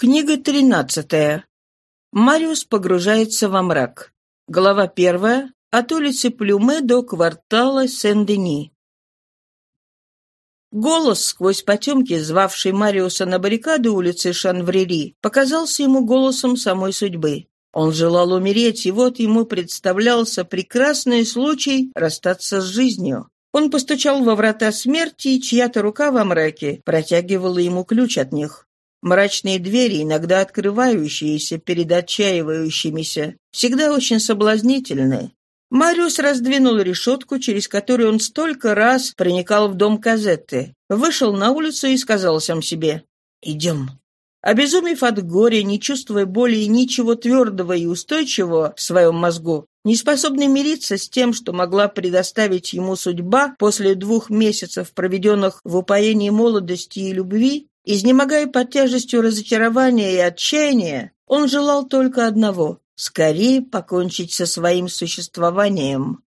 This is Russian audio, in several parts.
Книга тринадцатая. Мариус погружается во мрак. Глава первая. От улицы Плюме до квартала Сен-Дени. Голос сквозь потемки, звавший Мариуса на баррикаду улицы Шанврери, показался ему голосом самой судьбы. Он желал умереть, и вот ему представлялся прекрасный случай расстаться с жизнью. Он постучал во врата смерти, и чья-то рука во мраке протягивала ему ключ от них. Мрачные двери, иногда открывающиеся перед отчаивающимися, всегда очень соблазнительны. Мариус раздвинул решетку, через которую он столько раз проникал в дом Казетты, вышел на улицу и сказал сам себе «Идем». Обезумев от горя, не чувствуя боли и ничего твердого и устойчивого в своем мозгу, не способный мириться с тем, что могла предоставить ему судьба после двух месяцев, проведенных в упоении молодости и любви, Изнемогая под тяжестью разочарования и отчаяния, он желал только одного — скорее покончить со своим существованием.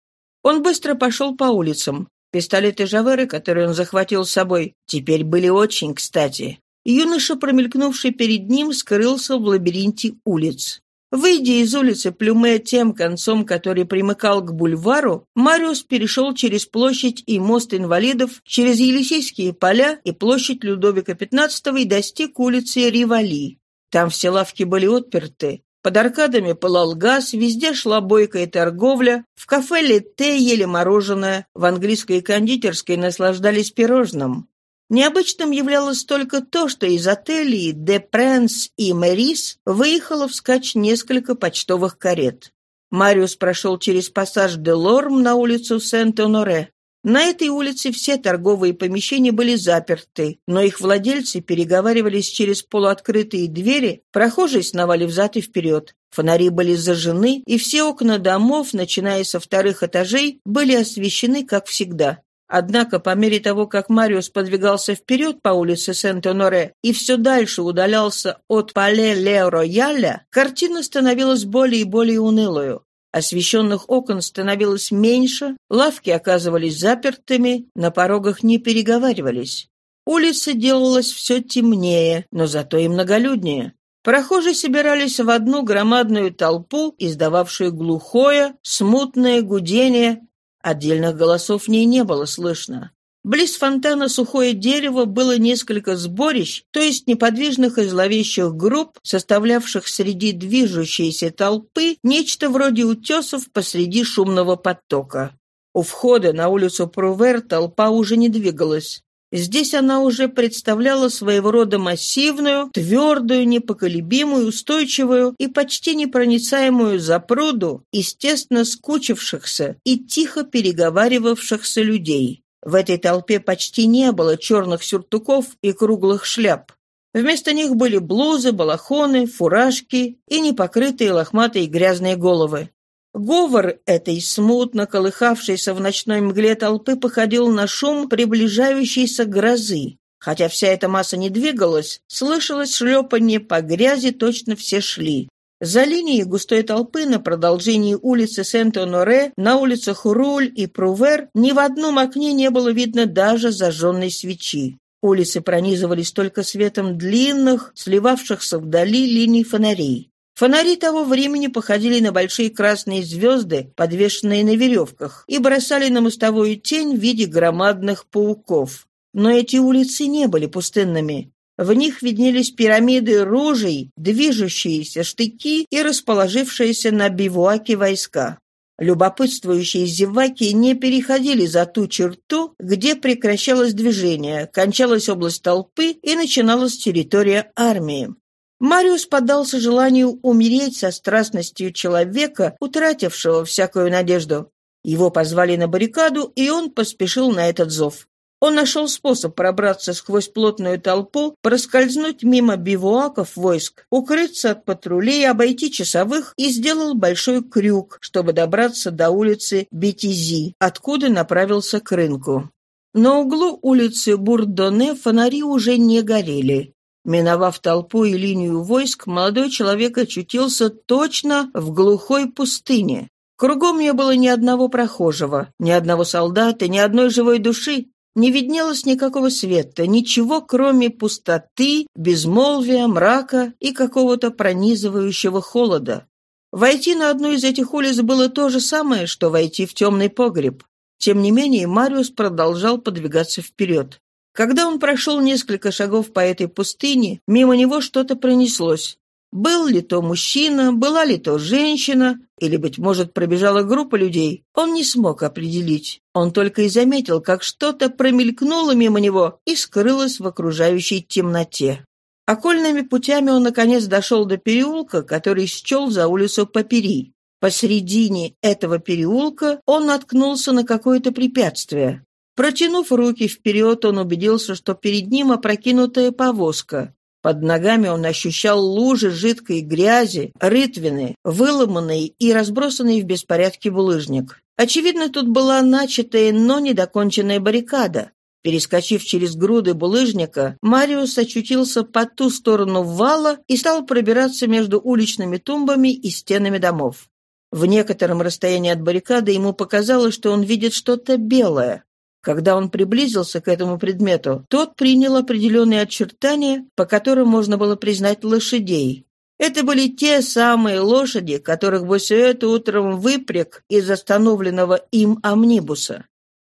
Он быстро пошел по улицам. Пистолеты Жаверы, которые он захватил с собой, теперь были очень кстати. Юноша, промелькнувший перед ним, скрылся в лабиринте улиц. Выйдя из улицы Плюме тем концом, который примыкал к бульвару, Мариус перешел через площадь и мост инвалидов, через Елисейские поля и площадь Людовика XV и достиг улицы Ривали. Там все лавки были отперты. Под аркадами пылал газ, везде шла бойкая торговля, в кафе Летте ели мороженое, в английской кондитерской наслаждались пирожным. Необычным являлось только то, что из отелей «Де Пренс» и «Мэрис» выехало вскачь несколько почтовых карет. Мариус прошел через пассаж де Лорм на улицу Сент-Оноре. На этой улице все торговые помещения были заперты, но их владельцы переговаривались через полуоткрытые двери, прохожие сновали взад и вперед. Фонари были зажжены, и все окна домов, начиная со вторых этажей, были освещены, как всегда. Однако, по мере того, как Мариус подвигался вперед по улице Сент-Оноре и все дальше удалялся от Пале-Ле-Рояля, картина становилась более и более унылую. Освещенных окон становилось меньше, лавки оказывались запертыми, на порогах не переговаривались. Улица делалась все темнее, но зато и многолюднее. Прохожие собирались в одну громадную толпу, издававшую глухое, смутное гудение, Отдельных голосов в ней не было слышно. Близ фонтана сухое дерево было несколько сборищ, то есть неподвижных и зловещих групп, составлявших среди движущейся толпы нечто вроде утесов посреди шумного потока. У входа на улицу Прувер толпа уже не двигалась. Здесь она уже представляла своего рода массивную, твердую, непоколебимую, устойчивую и почти непроницаемую запруду естественно скучившихся и тихо переговаривавшихся людей. В этой толпе почти не было черных сюртуков и круглых шляп. Вместо них были блузы, балахоны, фуражки и непокрытые лохматые грязные головы. Говор этой смутно колыхавшейся в ночной мгле толпы походил на шум приближающейся грозы. Хотя вся эта масса не двигалась, слышалось шлепанье по грязи, точно все шли. За линией густой толпы на продолжении улицы Сент-Оноре, на улицах Руль и Прувер ни в одном окне не было видно даже зажженной свечи. Улицы пронизывались только светом длинных, сливавшихся вдали линий фонарей. Фонари того времени походили на большие красные звезды, подвешенные на веревках, и бросали на мостовую тень в виде громадных пауков. Но эти улицы не были пустынными. В них виднелись пирамиды ружей, движущиеся штыки и расположившиеся на бивуаке войска. Любопытствующие зеваки не переходили за ту черту, где прекращалось движение, кончалась область толпы и начиналась территория армии. Мариус поддался желанию умереть со страстностью человека, утратившего всякую надежду. Его позвали на баррикаду, и он поспешил на этот зов. Он нашел способ пробраться сквозь плотную толпу, проскользнуть мимо бивуаков войск, укрыться от патрулей, обойти часовых и сделал большой крюк, чтобы добраться до улицы Бетизи, откуда направился к рынку. На углу улицы Бурдоне фонари уже не горели. Миновав толпу и линию войск, молодой человек очутился точно в глухой пустыне. Кругом не было ни одного прохожего, ни одного солдата, ни одной живой души. не виднелось никакого света, ничего, кроме пустоты, безмолвия, мрака и какого-то пронизывающего холода. Войти на одну из этих улиц было то же самое, что войти в темный погреб. Тем не менее, Мариус продолжал подвигаться вперед. Когда он прошел несколько шагов по этой пустыне, мимо него что-то пронеслось. Был ли то мужчина, была ли то женщина, или, быть может, пробежала группа людей, он не смог определить. Он только и заметил, как что-то промелькнуло мимо него и скрылось в окружающей темноте. Окольными путями он, наконец, дошел до переулка, который счел за улицу Папери. Посредине этого переулка он наткнулся на какое-то препятствие. Протянув руки вперед, он убедился, что перед ним опрокинутая повозка. Под ногами он ощущал лужи жидкой грязи, рытвины, выломанный и разбросанный в беспорядке булыжник. Очевидно, тут была начатая, но недоконченная баррикада. Перескочив через груды булыжника, Мариус очутился по ту сторону вала и стал пробираться между уличными тумбами и стенами домов. В некотором расстоянии от баррикады ему показалось, что он видит что-то белое. Когда он приблизился к этому предмету, тот принял определенные очертания, по которым можно было признать лошадей. Это были те самые лошади, которых Босюэт утром выпряг из остановленного им амнибуса.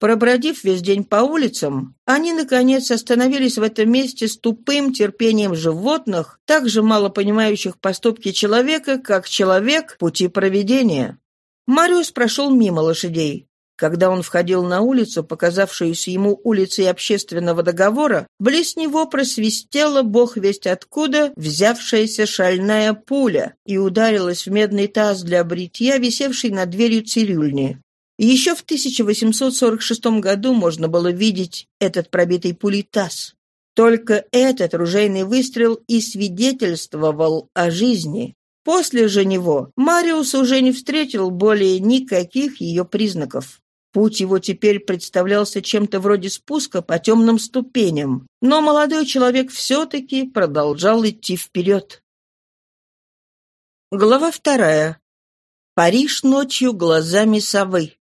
Пробродив весь день по улицам, они, наконец, остановились в этом месте с тупым терпением животных, так же мало понимающих поступки человека, как человек пути проведения. Мариус прошел мимо лошадей. Когда он входил на улицу, показавшуюся ему улицей общественного договора, близ него просвистела бог весть откуда взявшаяся шальная пуля и ударилась в медный таз для бритья, висевший над дверью цирюльни. Еще в 1846 году можно было видеть этот пробитый пулей таз. Только этот ружейный выстрел и свидетельствовал о жизни. После же него Мариус уже не встретил более никаких ее признаков. Путь его теперь представлялся чем-то вроде спуска по темным ступеням, но молодой человек все-таки продолжал идти вперед. Глава вторая. Париж ночью глазами совы.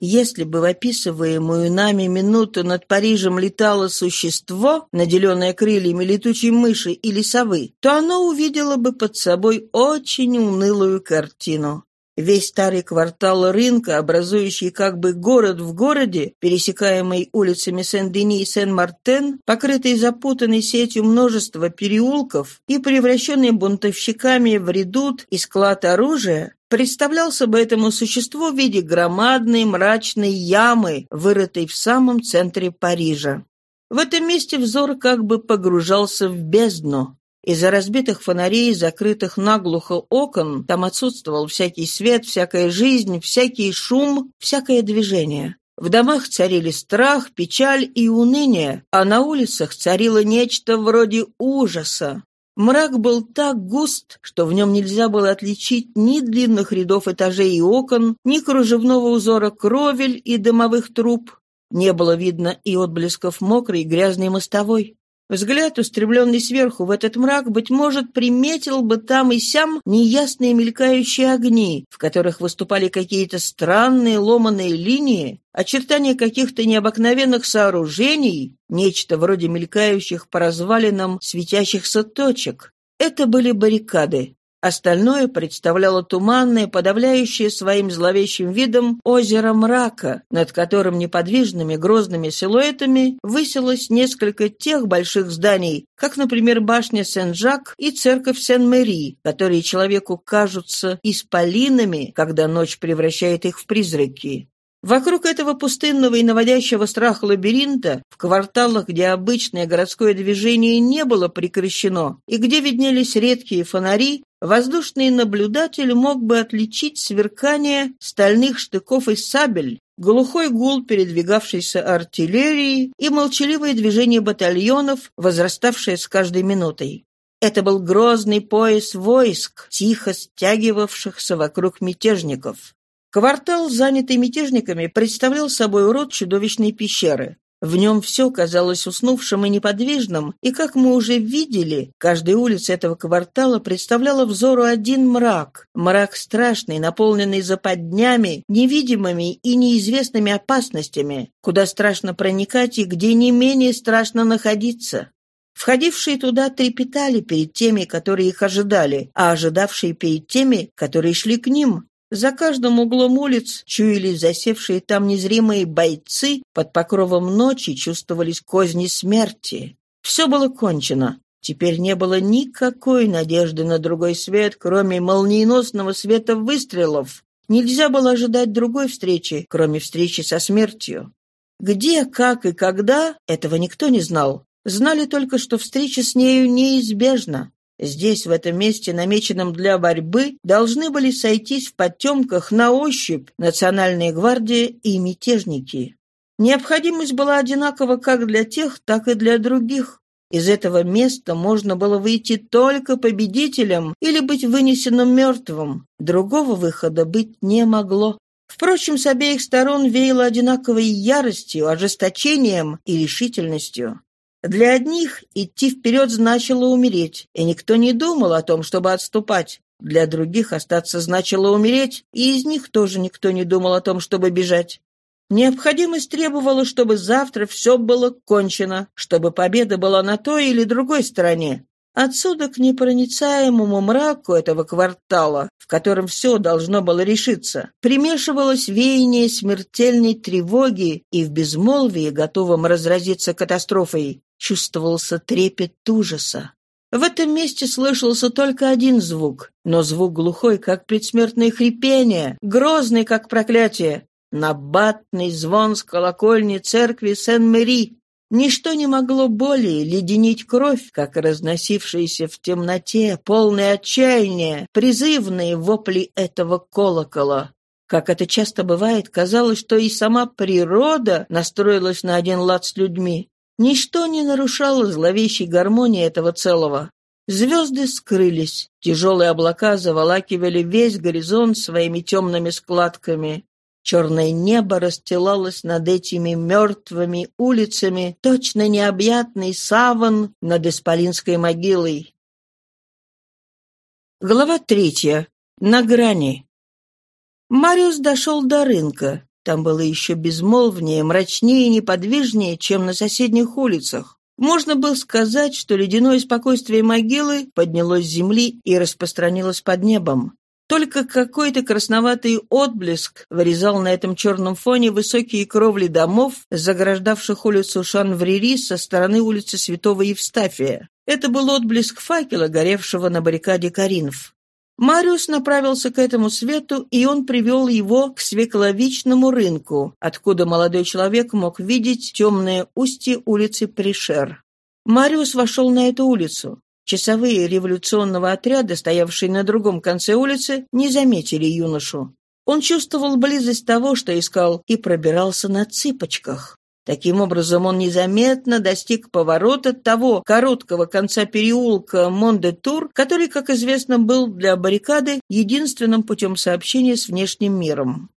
Если бы в описываемую нами минуту над Парижем летало существо, наделенное крыльями летучей мыши или совы, то оно увидело бы под собой очень унылую картину. Весь старый квартал рынка, образующий как бы город в городе, пересекаемый улицами Сен-Дени и Сен-Мартен, покрытый запутанной сетью множества переулков и превращенный бунтовщиками в редут и склад оружия, представлялся бы этому существу в виде громадной мрачной ямы, вырытой в самом центре Парижа. В этом месте взор как бы погружался в бездну. Из-за разбитых фонарей, закрытых наглухо окон, там отсутствовал всякий свет, всякая жизнь, всякий шум, всякое движение. В домах царили страх, печаль и уныние, а на улицах царило нечто вроде ужаса. Мрак был так густ, что в нем нельзя было отличить ни длинных рядов этажей и окон, ни кружевного узора кровель и дымовых труб. Не было видно и отблесков мокрой и грязной мостовой. Взгляд, устремленный сверху в этот мрак, быть может, приметил бы там и сям неясные мелькающие огни, в которых выступали какие-то странные ломаные линии, очертания каких-то необыкновенных сооружений, нечто вроде мелькающих по развалинам светящихся точек. Это были баррикады. Остальное представляло туманное, подавляющее своим зловещим видом озеро мрака, над которым неподвижными грозными силуэтами высилось несколько тех больших зданий, как, например, башня Сен-Жак и церковь Сен-Мэри, которые человеку кажутся исполинами, когда ночь превращает их в призраки. Вокруг этого пустынного и наводящего страх лабиринта, в кварталах, где обычное городское движение не было прекращено, и где виднелись редкие фонари, воздушный наблюдатель мог бы отличить сверкание стальных штыков и сабель, глухой гул передвигавшейся артиллерии и молчаливое движение батальонов, возраставшее с каждой минутой. Это был грозный пояс войск, тихо стягивавшихся вокруг мятежников. Квартал, занятый мятежниками, представлял собой урод чудовищной пещеры. В нем все казалось уснувшим и неподвижным, и, как мы уже видели, каждая улица этого квартала представляла взору один мрак. Мрак страшный, наполненный западнями, невидимыми и неизвестными опасностями, куда страшно проникать и где не менее страшно находиться. Входившие туда трепетали перед теми, которые их ожидали, а ожидавшие перед теми, которые шли к ним. За каждым углом улиц чуяли засевшие там незримые бойцы, под покровом ночи чувствовались козни смерти. Все было кончено. Теперь не было никакой надежды на другой свет, кроме молниеносного света выстрелов. Нельзя было ожидать другой встречи, кроме встречи со смертью. Где, как и когда, этого никто не знал. Знали только, что встреча с нею неизбежна. Здесь, в этом месте, намеченном для борьбы, должны были сойтись в потемках на ощупь Национальная гвардия и мятежники. Необходимость была одинакова как для тех, так и для других. Из этого места можно было выйти только победителем или быть вынесенным мертвым. Другого выхода быть не могло. Впрочем, с обеих сторон веяло одинаковой яростью, ожесточением и решительностью. Для одних идти вперед значило умереть, и никто не думал о том, чтобы отступать. Для других остаться значило умереть, и из них тоже никто не думал о том, чтобы бежать. Необходимость требовала, чтобы завтра все было кончено, чтобы победа была на той или другой стороне. Отсюда к непроницаемому мраку этого квартала, в котором все должно было решиться, примешивалось веяние смертельной тревоги, и в безмолвии, готовом разразиться катастрофой, чувствовался трепет ужаса. В этом месте слышался только один звук, но звук глухой, как предсмертное хрипение, грозный, как проклятие. Набатный звон с колокольни церкви Сен-Мэри. Ничто не могло более леденить кровь, как разносившиеся в темноте, полные отчаяния, призывные вопли этого колокола. Как это часто бывает, казалось, что и сама природа настроилась на один лад с людьми. Ничто не нарушало зловещей гармонии этого целого. Звезды скрылись, тяжелые облака заволакивали весь горизонт своими темными складками. Черное небо расстилалось над этими мертвыми улицами, точно необъятный саван над Исполинской могилой. Глава третья. На грани. Мариус дошел до рынка. Там было еще безмолвнее, мрачнее и неподвижнее, чем на соседних улицах. Можно было сказать, что ледяное спокойствие могилы поднялось с земли и распространилось под небом. Только какой-то красноватый отблеск вырезал на этом черном фоне высокие кровли домов, заграждавших улицу Шанврери со стороны улицы Святого Евстафия. Это был отблеск факела, горевшего на баррикаде Каринф. Мариус направился к этому свету, и он привел его к свекловичному рынку, откуда молодой человек мог видеть темное устье улицы Пришер. Мариус вошел на эту улицу. Часовые революционного отряда, стоявшие на другом конце улицы, не заметили юношу. Он чувствовал близость того, что искал, и пробирался на цыпочках. Таким образом, он незаметно достиг поворота того короткого конца переулка Монде-Тур, который, как известно, был для баррикады единственным путем сообщения с внешним миром.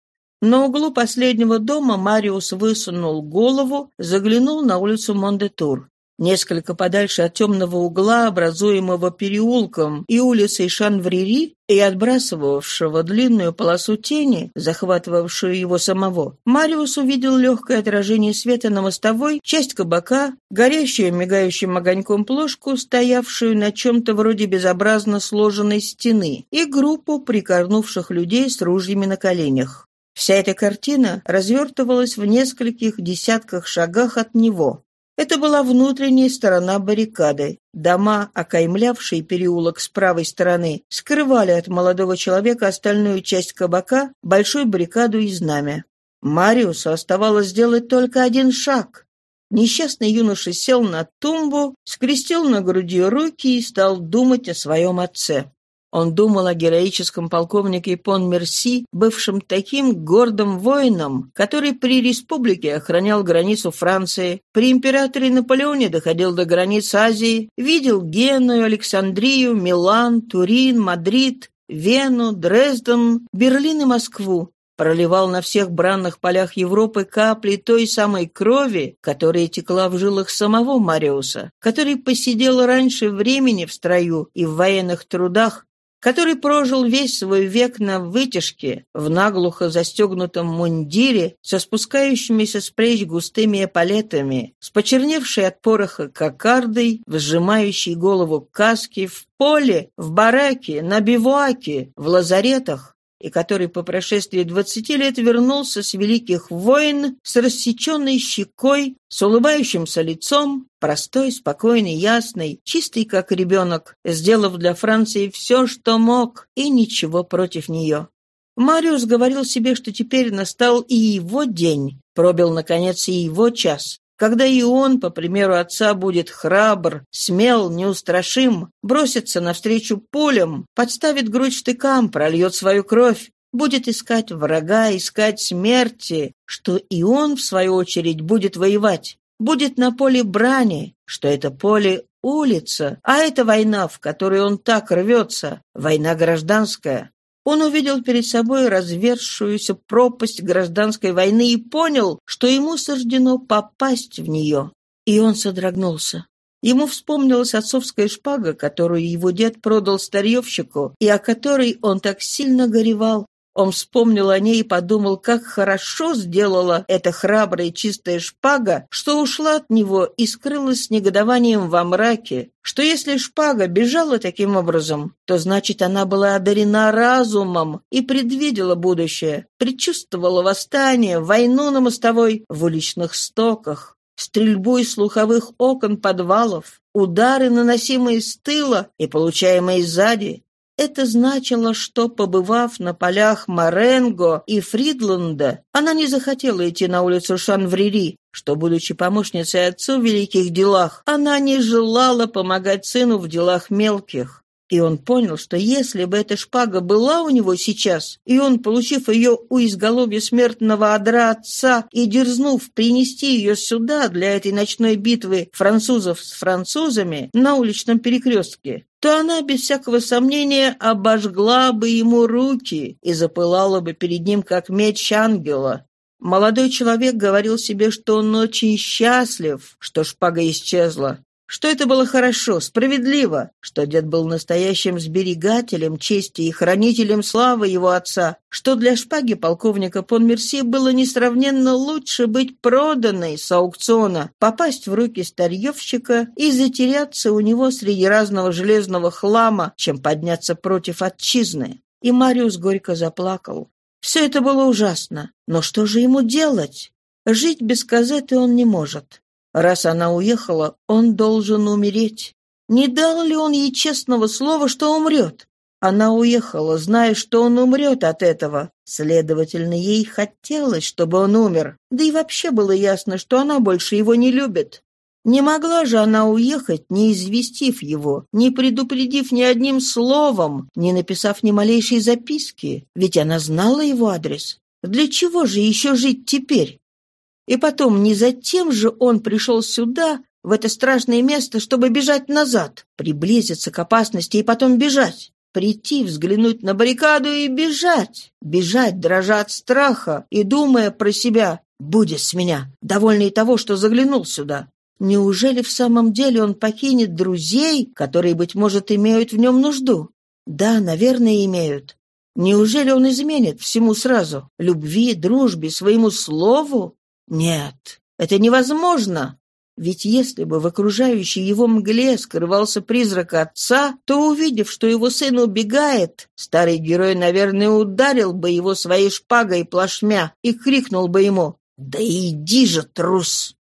На углу последнего дома Мариус высунул голову, заглянул на улицу Монде-Тур. Несколько подальше от темного угла, образуемого переулком и улицей Шанврери, и отбрасывавшего длинную полосу тени, захватывавшую его самого, Мариус увидел легкое отражение света на мостовой, часть кабака, горящую мигающим огоньком плошку, стоявшую на чем-то вроде безобразно сложенной стены, и группу прикорнувших людей с ружьями на коленях. Вся эта картина развертывалась в нескольких десятках шагах от него. Это была внутренняя сторона баррикады. Дома, окаймлявшие переулок с правой стороны, скрывали от молодого человека остальную часть кабака, большую баррикаду и знамя. Мариусу оставалось сделать только один шаг. Несчастный юноша сел на тумбу, скрестил на груди руки и стал думать о своем отце. Он думал о героическом полковнике Понмерси, бывшем таким гордым воином, который при республике охранял границу Франции, при императоре Наполеоне доходил до границ Азии, видел Геную, Александрию, Милан, Турин, Мадрид, Вену, Дрезден, Берлин и Москву. проливал на всех бранных полях Европы капли той самой крови, которая текла в жилах самого Мариуса, который посидел раньше времени в строю и в военных трудах, который прожил весь свой век на вытяжке, в наглухо застегнутом мундире, со спускающимися с плеч густыми эполетами, с почерневшей от пороха кокардой, сжимающей голову каски в поле, в бараке, на бивуаке, в лазаретах, и который по прошествии двадцати лет вернулся с великих войн с рассеченной щекой, с улыбающимся лицом, простой, спокойный, ясный, чистый, как ребенок, сделав для Франции все, что мог, и ничего против нее. Мариус говорил себе, что теперь настал и его день, пробил, наконец, и его час, когда и он, по примеру отца, будет храбр, смел, неустрашим, бросится навстречу пулям, подставит грудь штыкам, прольет свою кровь, будет искать врага, искать смерти, что и он, в свою очередь, будет воевать, будет на поле брани, что это поле улица, а это война, в которой он так рвется, война гражданская. Он увидел перед собой развершуюся пропасть гражданской войны и понял, что ему суждено попасть в нее. И он содрогнулся. Ему вспомнилась отцовская шпага, которую его дед продал старьевщику, и о которой он так сильно горевал, он вспомнил о ней и подумал, как хорошо сделала эта храбрая чистая шпага, что ушла от него и скрылась с негодованием во мраке, что если шпага бежала таким образом, то значит она была одарена разумом и предвидела будущее, предчувствовала восстание, войну на мостовой, в уличных стоках, стрельбу из слуховых окон подвалов, удары, наносимые с тыла и получаемые сзади, это значило, что, побывав на полях Маренго и Фридланда, она не захотела идти на улицу Шанврири, что, будучи помощницей отцу в великих делах, она не желала помогать сыну в делах мелких. И он понял, что если бы эта шпага была у него сейчас, и он, получив ее у изголовья смертного одра отца и дерзнув принести ее сюда для этой ночной битвы французов с французами на уличном перекрестке, то она, без всякого сомнения, обожгла бы ему руки и запылала бы перед ним, как меч ангела. Молодой человек говорил себе, что он очень счастлив, что шпага исчезла что это было хорошо, справедливо, что дед был настоящим сберегателем чести и хранителем славы его отца, что для шпаги полковника Понмерси было несравненно лучше быть проданной с аукциона, попасть в руки старьевщика и затеряться у него среди разного железного хлама, чем подняться против отчизны. И Мариус горько заплакал. Все это было ужасно, но что же ему делать? Жить без Казеты он не может. Раз она уехала, он должен умереть. Не дал ли он ей честного слова, что умрет? Она уехала, зная, что он умрет от этого. Следовательно, ей хотелось, чтобы он умер. Да и вообще было ясно, что она больше его не любит. Не могла же она уехать, не известив его, не предупредив ни одним словом, не написав ни малейшей записки, ведь она знала его адрес. Для чего же еще жить теперь? И потом, не затем же он пришел сюда, в это страшное место, чтобы бежать назад, приблизиться к опасности и потом бежать. Прийти, взглянуть на баррикаду и бежать. Бежать, дрожа от страха и думая про себя «Будет с меня», довольный того, что заглянул сюда. Неужели в самом деле он покинет друзей, которые, быть может, имеют в нем нужду? Да, наверное, имеют. Неужели он изменит всему сразу? Любви, дружбе, своему слову? Нет, это невозможно. Ведь если бы в окружающей его мгле скрывался призрак отца, то, увидев, что его сын убегает, старый герой, наверное, ударил бы его своей шпагой плашмя и крикнул бы ему «Да иди же, трус!».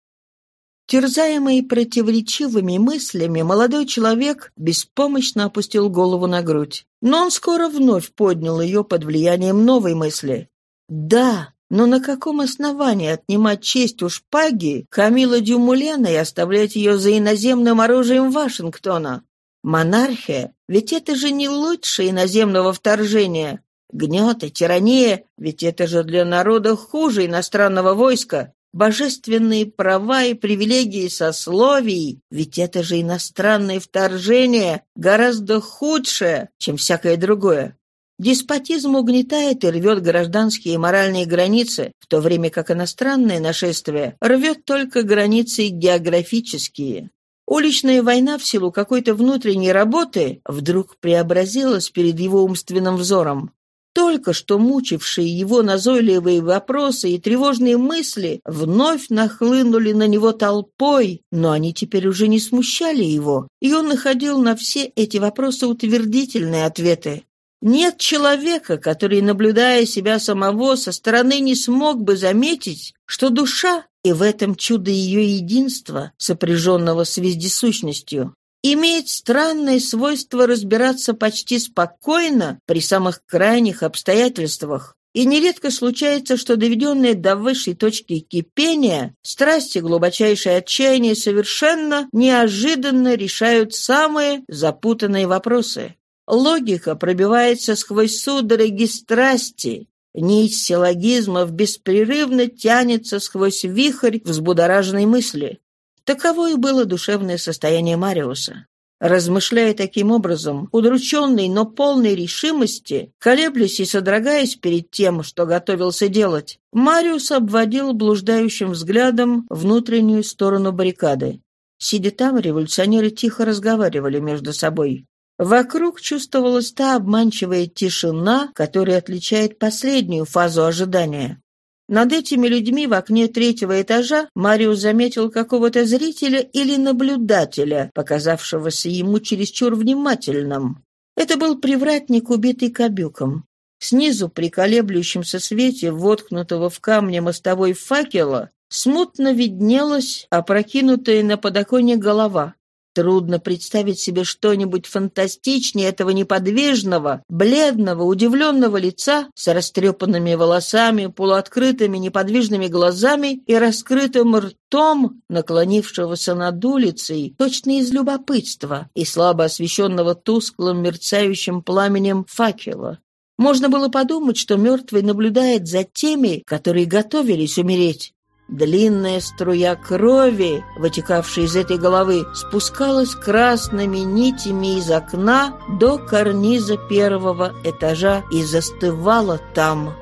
Терзаемый противоречивыми мыслями, молодой человек беспомощно опустил голову на грудь. Но он скоро вновь поднял ее под влиянием новой мысли. «Да, но на каком основании отнимать честь у шпаги Камила Дюмулена и оставлять ее за иноземным оружием Вашингтона? Монархия, ведь это же не лучше иноземного вторжения. Гнет и тирания, ведь это же для народа хуже иностранного войска. Божественные права и привилегии сословий, ведь это же иностранное вторжение гораздо худшее, чем всякое другое. Деспотизм угнетает и рвет гражданские и моральные границы, в то время как иностранное нашествие рвет только границы географические. Уличная война в силу какой-то внутренней работы вдруг преобразилась перед его умственным взором. Только что мучившие его назойливые вопросы и тревожные мысли вновь нахлынули на него толпой, но они теперь уже не смущали его, и он находил на все эти вопросы утвердительные ответы. Нет человека, который, наблюдая себя самого со стороны, не смог бы заметить, что душа, и в этом чудо ее единства, сопряженного с вездесущностью, имеет странное свойство разбираться почти спокойно при самых крайних обстоятельствах. И нередко случается, что доведенные до высшей точки кипения, страсти глубочайшее отчаяние совершенно неожиданно решают самые запутанные вопросы. Логика пробивается сквозь судороги страсти. Нить силлогизмов беспрерывно тянется сквозь вихрь взбудораженной мысли. Таково и было душевное состояние Мариуса. Размышляя таким образом, удрученный, но полной решимости, колеблясь и содрогаясь перед тем, что готовился делать, Мариус обводил блуждающим взглядом внутреннюю сторону баррикады. Сидя там, революционеры тихо разговаривали между собой. Вокруг чувствовалась та обманчивая тишина, которая отличает последнюю фазу ожидания. Над этими людьми в окне третьего этажа Мариус заметил какого-то зрителя или наблюдателя, показавшегося ему чересчур внимательным. Это был привратник, убитый кобюком. Снизу, при колеблющемся свете, воткнутого в камне мостовой факела, смутно виднелась опрокинутая на подоконник голова. Трудно представить себе что-нибудь фантастичнее этого неподвижного, бледного, удивленного лица с растрепанными волосами, полуоткрытыми неподвижными глазами и раскрытым ртом, наклонившегося над улицей, точно из любопытства и слабо освещенного тусклым мерцающим пламенем факела. Можно было подумать, что мертвый наблюдает за теми, которые готовились умереть. Длинная струя крови, вытекавшая из этой головы, спускалась красными нитями из окна до карниза первого этажа и застывала там.